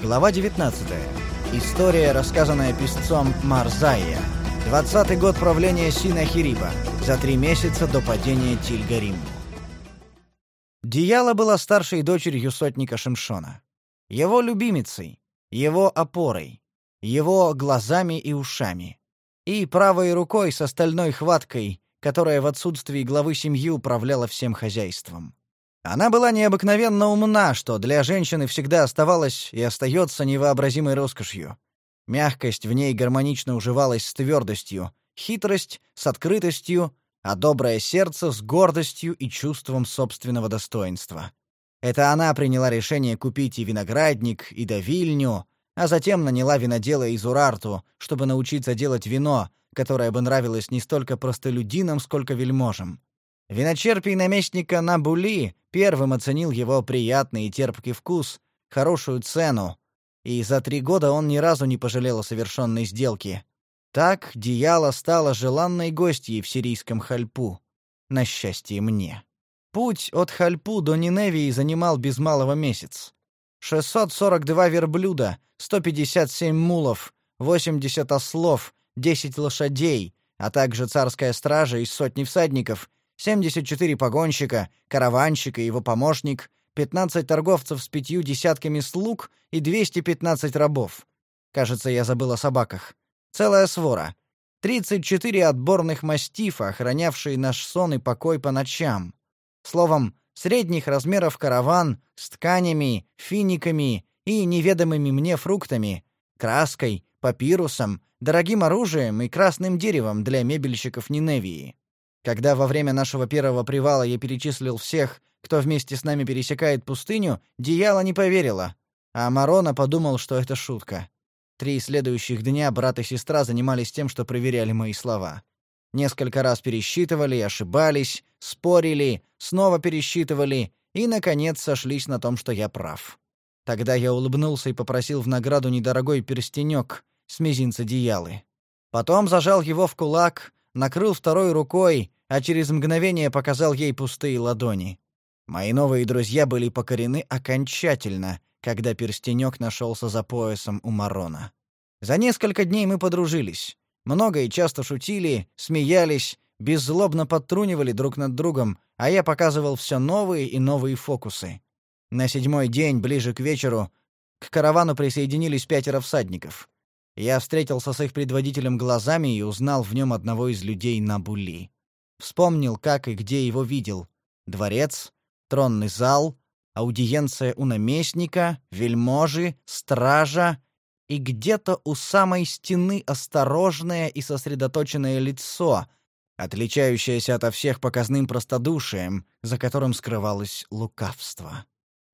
Глава 19. История, рассказанная писцом Марзая. 20-й год правления Синахириба. За три месяца до падения Тильгариму. Дияла была старшей дочерью сотника Шимшона. Его любимицей, его опорой, его глазами и ушами. И правой рукой с остальной хваткой, которая в отсутствии главы семьи управляла всем хозяйством. Она была необыкновенно умна, что для женщины всегда оставалось и остается невообразимой роскошью. Мягкость в ней гармонично уживалась с твердостью, хитрость — с открытостью, а доброе сердце — с гордостью и чувством собственного достоинства. Это она приняла решение купить и виноградник, и давильню, а затем наняла винодела из Урарту, чтобы научиться делать вино, которое бы нравилось не столько простолюдинам, сколько вельможам. Виночерпий наместника Набули первым оценил его приятный и терпкий вкус, хорошую цену, и за три года он ни разу не пожалел о совершенной сделке. Так Дияла стала желанной гостьей в сирийском Хальпу. На счастье мне. Путь от Хальпу до Ниневии занимал без малого месяц. 642 верблюда, 157 мулов, 80 ослов, 10 лошадей, а также царская стража из сотни всадников 74 погонщика, караванщик и его помощник, 15 торговцев с пятью десятками слуг и 215 рабов. Кажется, я забыл о собаках. Целая свора. 34 отборных мастифа, охранявшие наш сон и покой по ночам. Словом, средних размеров караван с тканями, финиками и неведомыми мне фруктами, краской, папирусом, дорогим оружием и красным деревом для мебельщиков Ниневии. Когда во время нашего первого привала я перечислил всех, кто вместе с нами пересекает пустыню, Дияла не поверила, а Марона подумал, что это шутка. Три следующих дня брат и сестра занимались тем, что проверяли мои слова. Несколько раз пересчитывали, ошибались, спорили, снова пересчитывали и, наконец, сошлись на том, что я прав. Тогда я улыбнулся и попросил в награду недорогой перстенек с мизинца Диялы. Потом зажал его в кулак, накрыл второй рукой, а через мгновение показал ей пустые ладони. Мои новые друзья были покорены окончательно, когда перстенек нашелся за поясом у Марона. За несколько дней мы подружились. Много и часто шутили, смеялись, беззлобно подтрунивали друг над другом, а я показывал все новые и новые фокусы. На седьмой день, ближе к вечеру, к каравану присоединились пятеро всадников. Я встретился с их предводителем глазами и узнал в нем одного из людей Набули. Вспомнил, как и где его видел. Дворец, тронный зал, аудиенция у наместника, вельможи, стража и где-то у самой стены осторожное и сосредоточенное лицо, отличающееся ото всех показным простодушием, за которым скрывалось лукавство.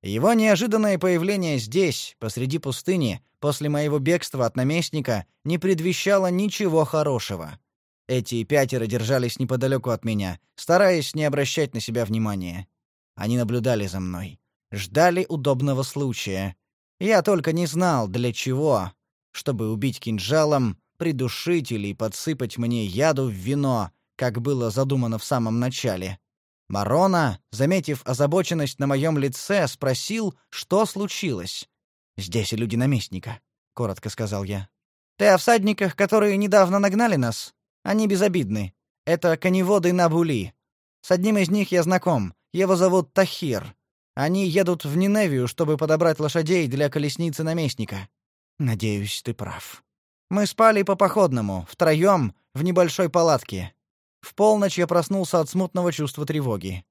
Его неожиданное появление здесь, посреди пустыни, после моего бегства от наместника, не предвещало ничего хорошего. Эти пятеро держались неподалеку от меня, стараясь не обращать на себя внимания. Они наблюдали за мной, ждали удобного случая. Я только не знал, для чего. Чтобы убить кинжалом, придушить или подсыпать мне яду в вино, как было задумано в самом начале. Марона, заметив озабоченность на моем лице, спросил, что случилось. «Здесь и люди наместника», — коротко сказал я. «Ты о всадниках, которые недавно нагнали нас? Они безобидны. Это коневоды Набули. С одним из них я знаком. Его зовут Тахир. Они едут в Ниневию, чтобы подобрать лошадей для колесницы наместника. Надеюсь, ты прав. Мы спали по походному, втроем, в небольшой палатке. В полночь я проснулся от смутного чувства тревоги.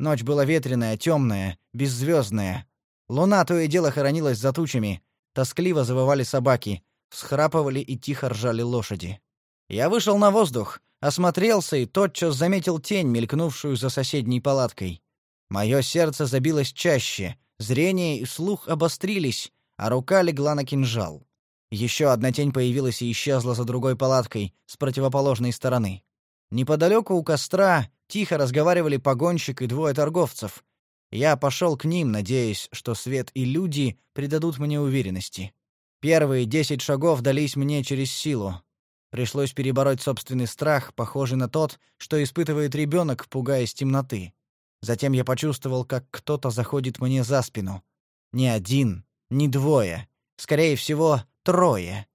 Ночь была ветреная, темная, беззвездная. Луна то и дело хоронилась за тучами. Тоскливо завывали собаки, всхрапывали и тихо ржали лошади. Я вышел на воздух, осмотрелся и тотчас заметил тень, мелькнувшую за соседней палаткой. Мое сердце забилось чаще, зрение и слух обострились, а рука легла на кинжал. Еще одна тень появилась и исчезла за другой палаткой с противоположной стороны. Неподалеку у костра тихо разговаривали погонщик и двое торговцев. Я пошел к ним, надеясь, что свет и люди придадут мне уверенности. Первые десять шагов дались мне через силу. Пришлось перебороть собственный страх, похожий на тот, что испытывает ребенок, пугаясь темноты. Затем я почувствовал, как кто-то заходит мне за спину. Не один, не двое. Скорее всего, трое.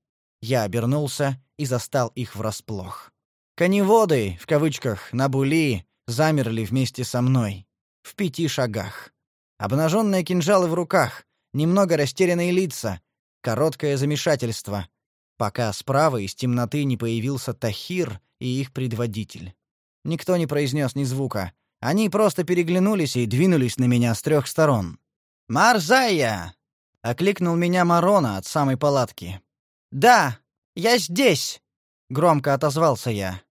Я обернулся и застал их врасплох. Коневоды, в кавычках, набули, замерли вместе со мной. В пяти шагах. Обнаженные кинжалы в руках, немного растерянные лица, короткое замешательство, пока справа из темноты не появился Тахир и их предводитель. Никто не произнес ни звука. Они просто переглянулись и двинулись на меня с трех сторон. «Марзая!» — окликнул меня Марона от самой палатки. «Да, я здесь!» — громко отозвался я.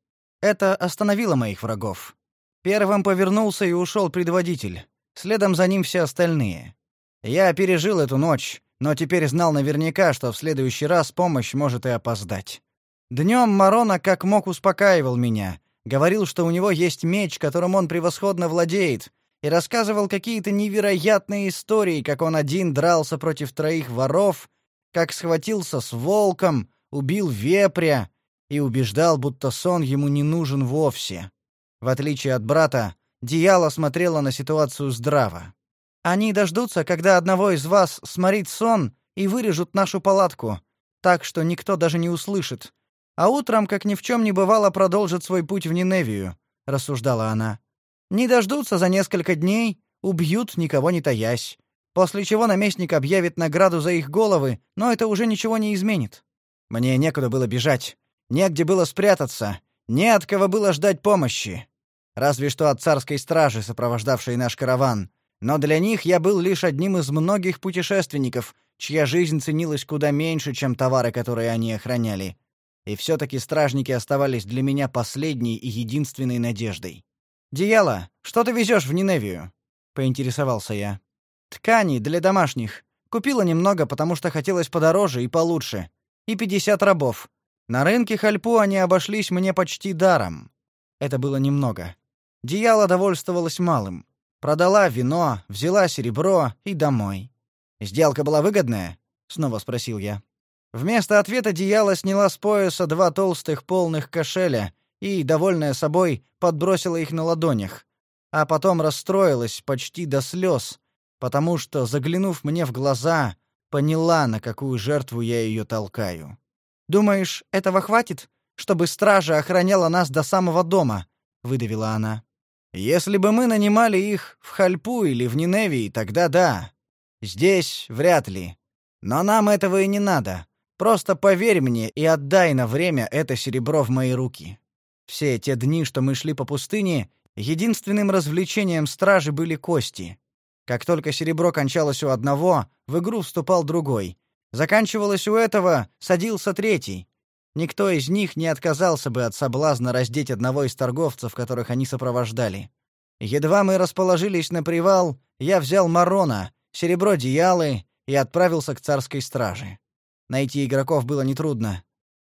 Это остановило моих врагов. Первым повернулся и ушел предводитель. Следом за ним все остальные. Я пережил эту ночь, но теперь знал наверняка, что в следующий раз помощь может и опоздать. Днем Марона как мог успокаивал меня, говорил, что у него есть меч, которым он превосходно владеет, и рассказывал какие-то невероятные истории, как он один дрался против троих воров, как схватился с волком, убил вепря и убеждал, будто сон ему не нужен вовсе. В отличие от брата, Дияла смотрела на ситуацию здраво. Они дождутся, когда одного из вас сморит сон и вырежут нашу палатку, так что никто даже не услышит. А утром, как ни в чем не бывало, продолжат свой путь в Ниневию, рассуждала она. Не дождутся за несколько дней, убьют никого не таясь. После чего наместник объявит награду за их головы, но это уже ничего не изменит. Мне некуда было бежать, негде было спрятаться, не от кого было ждать помощи. Разве что от царской стражи, сопровождавшей наш караван. Но для них я был лишь одним из многих путешественников, чья жизнь ценилась куда меньше, чем товары, которые они охраняли. И все таки стражники оставались для меня последней и единственной надеждой. «Дияла, что ты везешь в Ниневию?» — поинтересовался я. «Ткани для домашних. Купила немного, потому что хотелось подороже и получше. И пятьдесят рабов. На рынке Хальпу они обошлись мне почти даром. Это было немного. Дияла довольствовалась малым. Продала вино, взяла серебро и домой. Сделка была выгодная? снова спросил я. Вместо ответа Дияла сняла с пояса два толстых полных кошеля и, довольная собой, подбросила их на ладонях, а потом расстроилась почти до слез, потому что, заглянув мне в глаза, поняла, на какую жертву я ее толкаю. Думаешь, этого хватит, чтобы стража охраняла нас до самого дома? выдавила она. Если бы мы нанимали их в Хальпу или в Ниневии, тогда да. Здесь вряд ли. Но нам этого и не надо. Просто поверь мне и отдай на время это серебро в мои руки. Все те дни, что мы шли по пустыне, единственным развлечением стражи были кости. Как только серебро кончалось у одного, в игру вступал другой. Заканчивалось у этого, садился третий. Никто из них не отказался бы от соблазна раздеть одного из торговцев, которых они сопровождали. Едва мы расположились на привал, я взял Марона, серебро Диялы и отправился к царской страже. Найти игроков было нетрудно.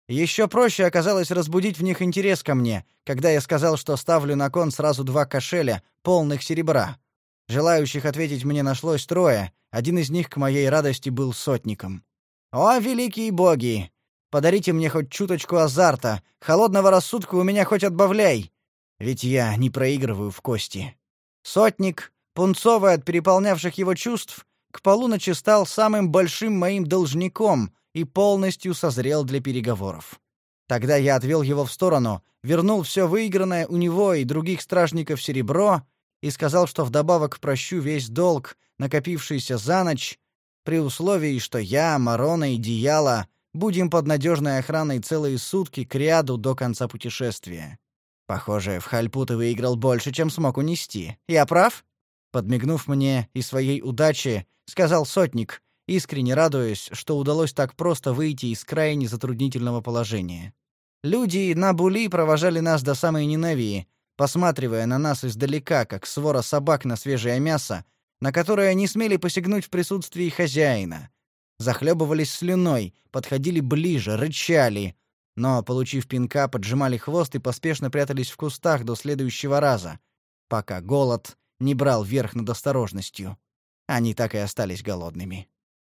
Еще проще оказалось разбудить в них интерес ко мне, когда я сказал, что ставлю на кон сразу два кошеля, полных серебра. Желающих ответить мне нашлось трое, один из них, к моей радости, был сотником. «О, великие боги! Подарите мне хоть чуточку азарта, холодного рассудка у меня хоть отбавляй, ведь я не проигрываю в кости. Сотник, пунцовый от переполнявших его чувств, к полуночи стал самым большим моим должником и полностью созрел для переговоров. Тогда я отвел его в сторону, вернул все выигранное у него и других стражников серебро и сказал, что вдобавок прощу весь долг, накопившийся за ночь, при условии, что я, Марона и Дияла Будем под надежной охраной целые сутки к ряду до конца путешествия. Похоже, в Хальпу ты выиграл больше, чем смог унести. Я прав? Подмигнув мне и своей удаче, сказал сотник, искренне радуясь, что удалось так просто выйти из крайне затруднительного положения. Люди на Були провожали нас до самой Ниневии, посматривая на нас издалека, как свора собак на свежее мясо, на которое не смели посягнуть в присутствии хозяина, захлебывались слюной, подходили ближе, рычали, но, получив пинка, поджимали хвост и поспешно прятались в кустах до следующего раза, пока голод не брал верх над осторожностью. Они так и остались голодными.